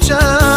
escuchar.